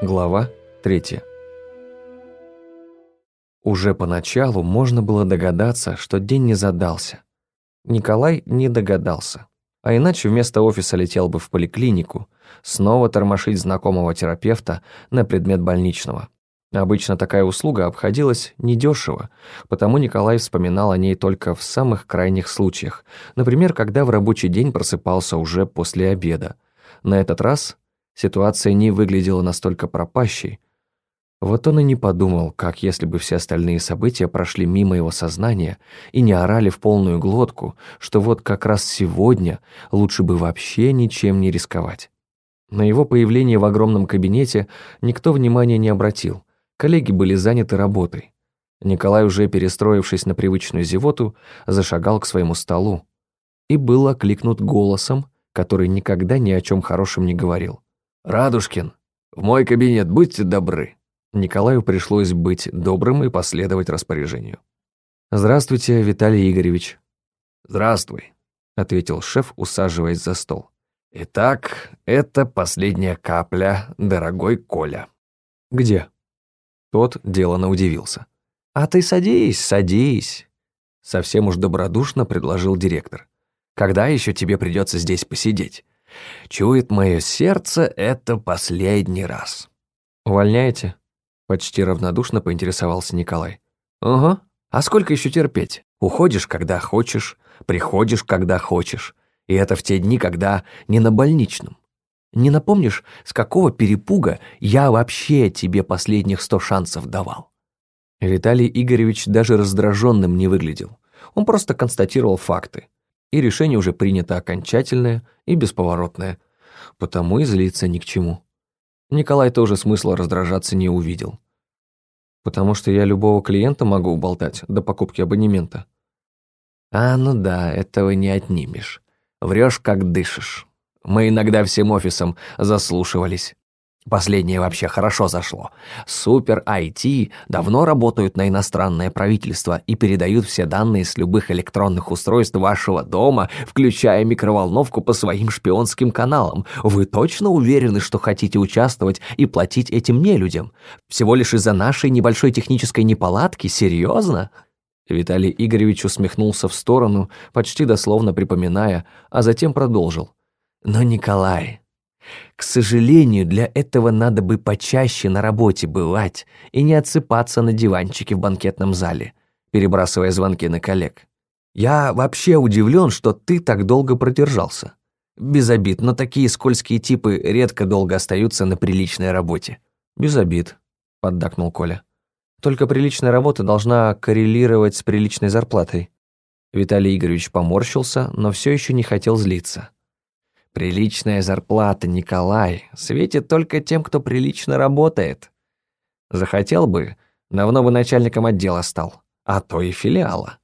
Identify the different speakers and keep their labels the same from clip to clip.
Speaker 1: Глава 3. Уже поначалу можно было догадаться, что день не задался. Николай не догадался. А иначе вместо офиса летел бы в поликлинику, снова тормошить знакомого терапевта на предмет больничного. Обычно такая услуга обходилась недешево, потому Николай вспоминал о ней только в самых крайних случаях, например, когда в рабочий день просыпался уже после обеда. На этот раз ситуация не выглядела настолько пропащей. Вот он и не подумал, как если бы все остальные события прошли мимо его сознания и не орали в полную глотку, что вот как раз сегодня лучше бы вообще ничем не рисковать. На его появление в огромном кабинете никто внимания не обратил. Коллеги были заняты работой. Николай, уже перестроившись на привычную зевоту, зашагал к своему столу и был окликнут голосом, который никогда ни о чем хорошем не говорил. «Радушкин, в мой кабинет, будьте добры». Николаю пришлось быть добрым и последовать распоряжению. «Здравствуйте, Виталий Игоревич». «Здравствуй», — ответил шеф, усаживаясь за стол. «Итак, это последняя капля, дорогой Коля». «Где?» Тот делано удивился. «А ты садись, садись», — совсем уж добродушно предложил директор. «Когда еще тебе придется здесь посидеть? Чует мое сердце, это последний раз. Увольняете? Почти равнодушно поинтересовался Николай. Ага. А сколько еще терпеть? Уходишь, когда хочешь, приходишь, когда хочешь. И это в те дни, когда не на больничном. Не напомнишь, с какого перепуга я вообще тебе последних сто шансов давал? Виталий Игоревич даже раздраженным не выглядел. Он просто констатировал факты и решение уже принято окончательное и бесповоротное, потому и злиться ни к чему. Николай тоже смысла раздражаться не увидел. Потому что я любого клиента могу уболтать до покупки абонемента. А, ну да, этого не отнимешь. Врешь, как дышишь. Мы иногда всем офисом заслушивались. Последнее вообще хорошо зашло. Супер IT давно работают на иностранное правительство и передают все данные с любых электронных устройств вашего дома, включая микроволновку по своим шпионским каналам. Вы точно уверены, что хотите участвовать и платить этим нелюдям? Всего лишь из-за нашей небольшой технической неполадки? Серьезно? Виталий Игоревич усмехнулся в сторону, почти дословно припоминая, а затем продолжил. Но, Николай, к сожалению, для этого надо бы почаще на работе бывать и не отсыпаться на диванчике в банкетном зале, перебрасывая звонки на коллег. Я вообще удивлен, что ты так долго продержался. Без обид, но такие скользкие типы редко долго остаются на приличной работе. Без обид, поддакнул Коля. Только приличная работа должна коррелировать с приличной зарплатой. Виталий Игоревич поморщился, но все еще не хотел злиться. Приличная зарплата, Николай, светит только тем, кто прилично работает. Захотел бы, давно бы начальником отдела стал, а то и филиала.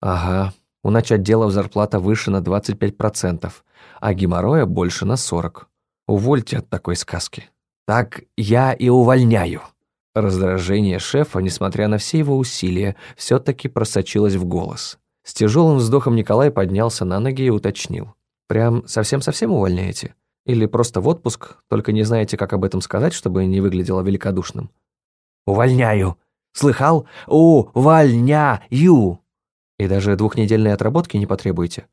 Speaker 1: Ага, у начотделов зарплата выше на 25%, а геморроя больше на 40%. Увольте от такой сказки. Так я и увольняю. Раздражение шефа, несмотря на все его усилия, все таки просочилось в голос. С тяжелым вздохом Николай поднялся на ноги и уточнил. Прям совсем-совсем увольняете? Или просто в отпуск, только не знаете, как об этом сказать, чтобы не выглядело великодушным? Увольняю. Слыхал? Увольняю. И даже двухнедельной отработки не потребуете?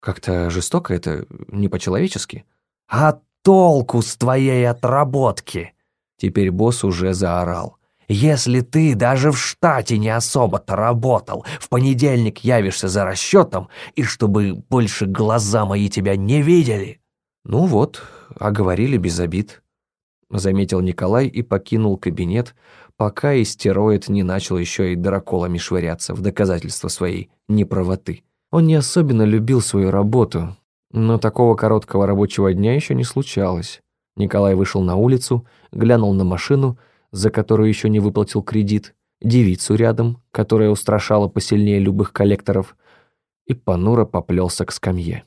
Speaker 1: Как-то жестоко это, не по-человечески. А толку с твоей отработки? Теперь босс уже заорал. Если ты даже в штате не особо-то работал, в понедельник явишься за расчетом, и чтобы больше глаза мои тебя не видели». «Ну вот, а говорили без обид», — заметил Николай и покинул кабинет, пока истероид не начал еще и драколами швыряться в доказательство своей неправоты. Он не особенно любил свою работу, но такого короткого рабочего дня еще не случалось. Николай вышел на улицу, глянул на машину — за которую еще не выплатил кредит, девицу рядом, которая устрашала посильнее любых коллекторов, и понуро поплелся к скамье.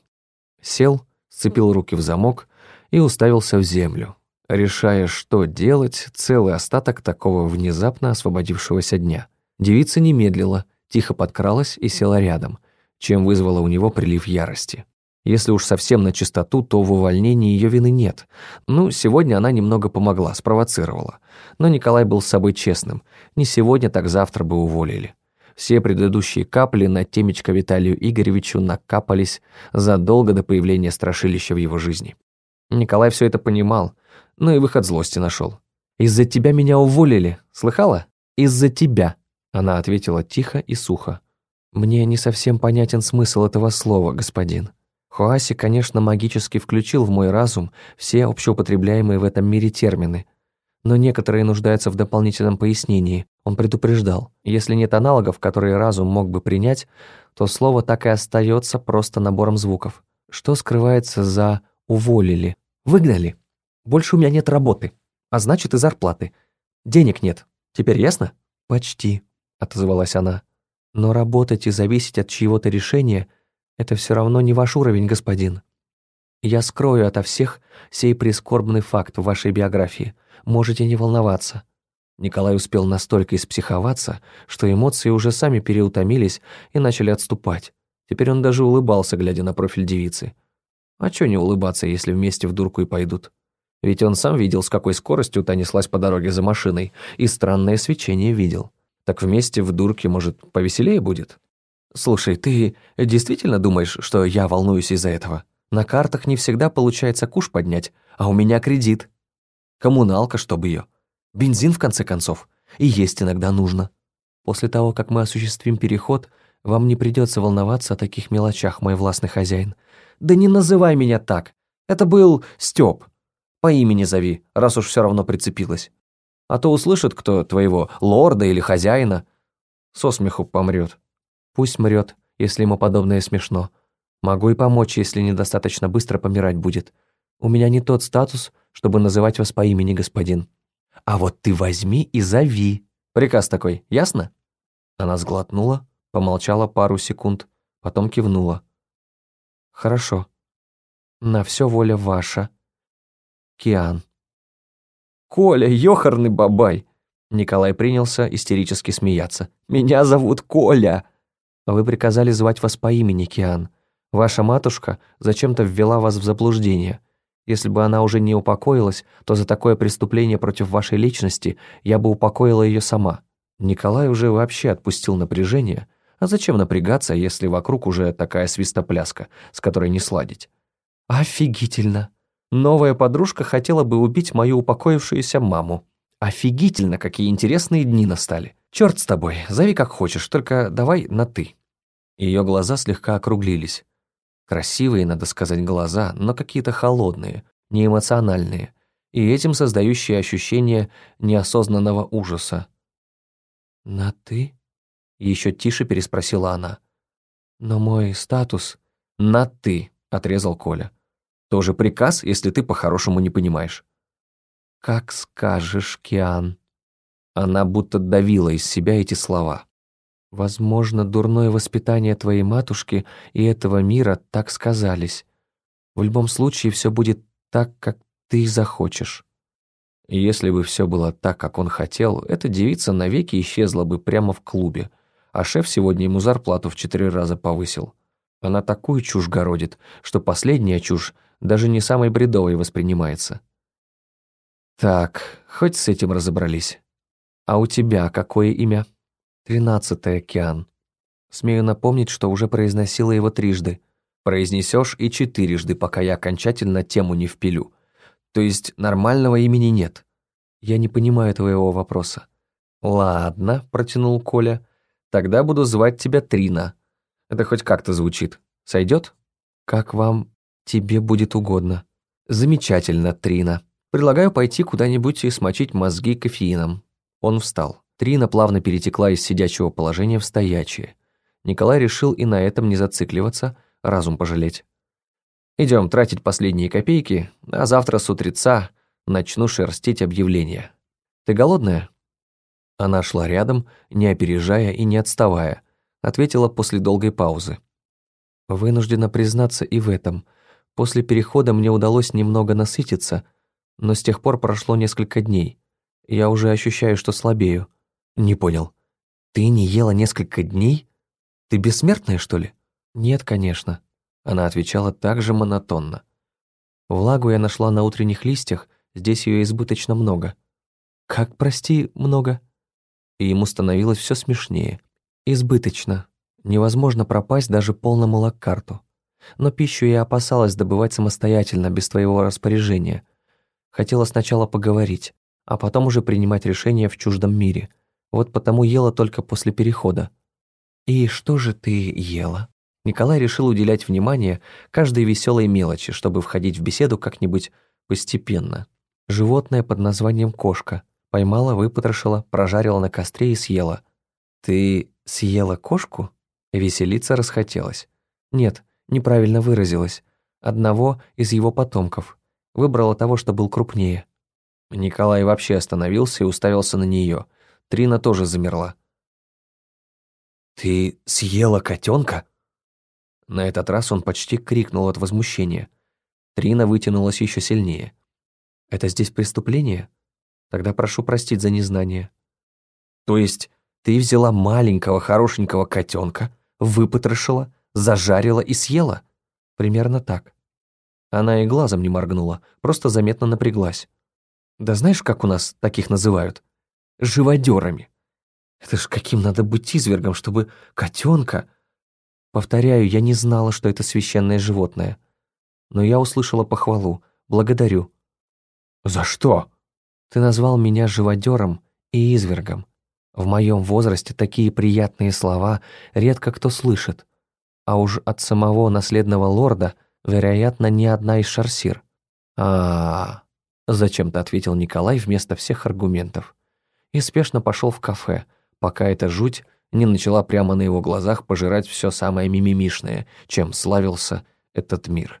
Speaker 1: Сел, сцепил руки в замок и уставился в землю, решая, что делать целый остаток такого внезапно освободившегося дня. Девица не медлила, тихо подкралась и села рядом, чем вызвала у него прилив ярости. Если уж совсем на чистоту, то в увольнении ее вины нет. Ну, сегодня она немного помогла, спровоцировала. Но Николай был с собой честным. Не сегодня, так завтра бы уволили. Все предыдущие капли на темечко Виталию Игоревичу накапались задолго до появления страшилища в его жизни. Николай все это понимал, но и выход злости нашел. «Из-за тебя меня уволили, слыхала? Из-за тебя», — она ответила тихо и сухо. «Мне не совсем понятен смысл этого слова, господин». Хуаси, конечно, магически включил в мой разум все общеупотребляемые в этом мире термины, но некоторые нуждаются в дополнительном пояснении. Он предупреждал, если нет аналогов, которые разум мог бы принять, то слово так и остается просто набором звуков. Что скрывается за «уволили»? «Выгнали. Больше у меня нет работы, а значит и зарплаты. Денег нет. Теперь ясно?» «Почти», — отозвалась она. «Но работать и зависеть от чьего-то решения — это все равно не ваш уровень, господин. Я скрою ото всех сей прискорбный факт в вашей биографии. Можете не волноваться». Николай успел настолько испсиховаться, что эмоции уже сами переутомились и начали отступать. Теперь он даже улыбался, глядя на профиль девицы. А чё не улыбаться, если вместе в дурку и пойдут? Ведь он сам видел, с какой скоростью та неслась по дороге за машиной, и странное свечение видел. Так вместе в дурке, может, повеселее будет? «Слушай, ты действительно думаешь, что я волнуюсь из-за этого? На картах не всегда получается куш поднять, а у меня кредит. Коммуналка, чтобы ее. Бензин, в конце концов. И есть иногда нужно. После того, как мы осуществим переход, вам не придется волноваться о таких мелочах, мой властный хозяин. Да не называй меня так. Это был Стёп. По имени зови, раз уж все равно прицепилась. А то услышит кто твоего лорда или хозяина. Со смеху помрет. Пусть мрет, если ему подобное смешно. Могу и помочь, если недостаточно быстро помирать будет. У меня не тот статус, чтобы называть вас по имени, господин. А вот ты возьми и зови. Приказ такой, ясно?» Она сглотнула, помолчала пару секунд, потом кивнула. «Хорошо. На все воля ваша. Киан». «Коля, ёхарный бабай!» Николай принялся истерически смеяться. «Меня зовут Коля!» Вы приказали звать вас по имени, Киан. Ваша матушка зачем-то ввела вас в заблуждение. Если бы она уже не упокоилась, то за такое преступление против вашей личности я бы упокоила ее сама. Николай уже вообще отпустил напряжение. А зачем напрягаться, если вокруг уже такая свистопляска, с которой не сладить? Офигительно. Новая подружка хотела бы убить мою упокоившуюся маму. Офигительно, какие интересные дни настали. Черт с тобой, зови как хочешь, только давай на «ты». Ее глаза слегка округлились. Красивые, надо сказать, глаза, но какие-то холодные, неэмоциональные, и этим создающие ощущение неосознанного ужаса. «На «ты»?» — еще тише переспросила она. «Но мой статус...» «На «ты», — отрезал Коля. «Тоже приказ, если ты по-хорошему не понимаешь». «Как скажешь, Киан», она будто давила из себя эти слова. «Возможно, дурное воспитание твоей матушки и этого мира так сказались. В любом случае все будет так, как ты захочешь». Если бы все было так, как он хотел, эта девица навеки исчезла бы прямо в клубе, а шеф сегодня ему зарплату в четыре раза повысил. Она такую чушь городит, что последняя чушь даже не самой бредовой воспринимается. Так, хоть с этим разобрались. «А у тебя какое имя?» «Тринадцатый океан». Смею напомнить, что уже произносила его трижды. Произнесешь и четырежды, пока я окончательно тему не впилю. То есть нормального имени нет. Я не понимаю твоего вопроса. «Ладно», — протянул Коля, — «тогда буду звать тебя Трина. Это хоть как-то звучит. Сойдет?» «Как вам, тебе будет угодно». «Замечательно, Трина. Предлагаю пойти куда-нибудь и смочить мозги кофеином. Он встал. Трина плавно перетекла из сидячего положения в стоячее. Николай решил и на этом не зацикливаться, разум пожалеть. Идем тратить последние копейки, а завтра с утреца начну шерстить объявления. Ты голодная?» Она шла рядом, не опережая и не отставая, ответила после долгой паузы. «Вынуждена признаться и в этом. После перехода мне удалось немного насытиться, но с тех пор прошло несколько дней. Я уже ощущаю, что слабею. Не понял. Ты не ела несколько дней? Ты бессмертная, что ли? Нет, конечно. Она отвечала так же монотонно. Влагу я нашла на утренних листьях, здесь ее избыточно много. Как, прости, много? И ему становилось все смешнее. Избыточно. Невозможно пропасть даже полному лаккарту. Но пищу я опасалась добывать самостоятельно, без твоего распоряжения. Хотела сначала поговорить, а потом уже принимать решения в чуждом мире. Вот потому ела только после перехода. «И что же ты ела?» Николай решил уделять внимание каждой веселой мелочи, чтобы входить в беседу как-нибудь постепенно. Животное под названием кошка. Поймала, выпотрошила, прожарила на костре и съела. «Ты съела кошку?» Веселиться расхотелось. Нет, неправильно выразилась. Одного из его потомков. Выбрала того, что был крупнее. Николай вообще остановился и уставился на нее. Трина тоже замерла. «Ты съела котенка?» На этот раз он почти крикнул от возмущения. Трина вытянулась еще сильнее. «Это здесь преступление? Тогда прошу простить за незнание». «То есть ты взяла маленького хорошенького котенка, выпотрошила, зажарила и съела?» Примерно так. Она и глазом не моргнула, просто заметно напряглась. «Да знаешь, как у нас таких называют? Живодерами. Это ж каким надо быть извергом, чтобы котенка Повторяю, я не знала, что это священное животное. Но я услышала похвалу. Благодарю. За что? Ты назвал меня живодером и извергом. В моем возрасте такие приятные слова редко кто слышит. А уж от самого наследного лорда, вероятно, ни одна из шарсир. а, -а, -а зачем-то ответил Николай вместо всех аргументов. И спешно пошел в кафе, пока эта жуть не начала прямо на его глазах пожирать все самое мимимишное, чем славился этот мир.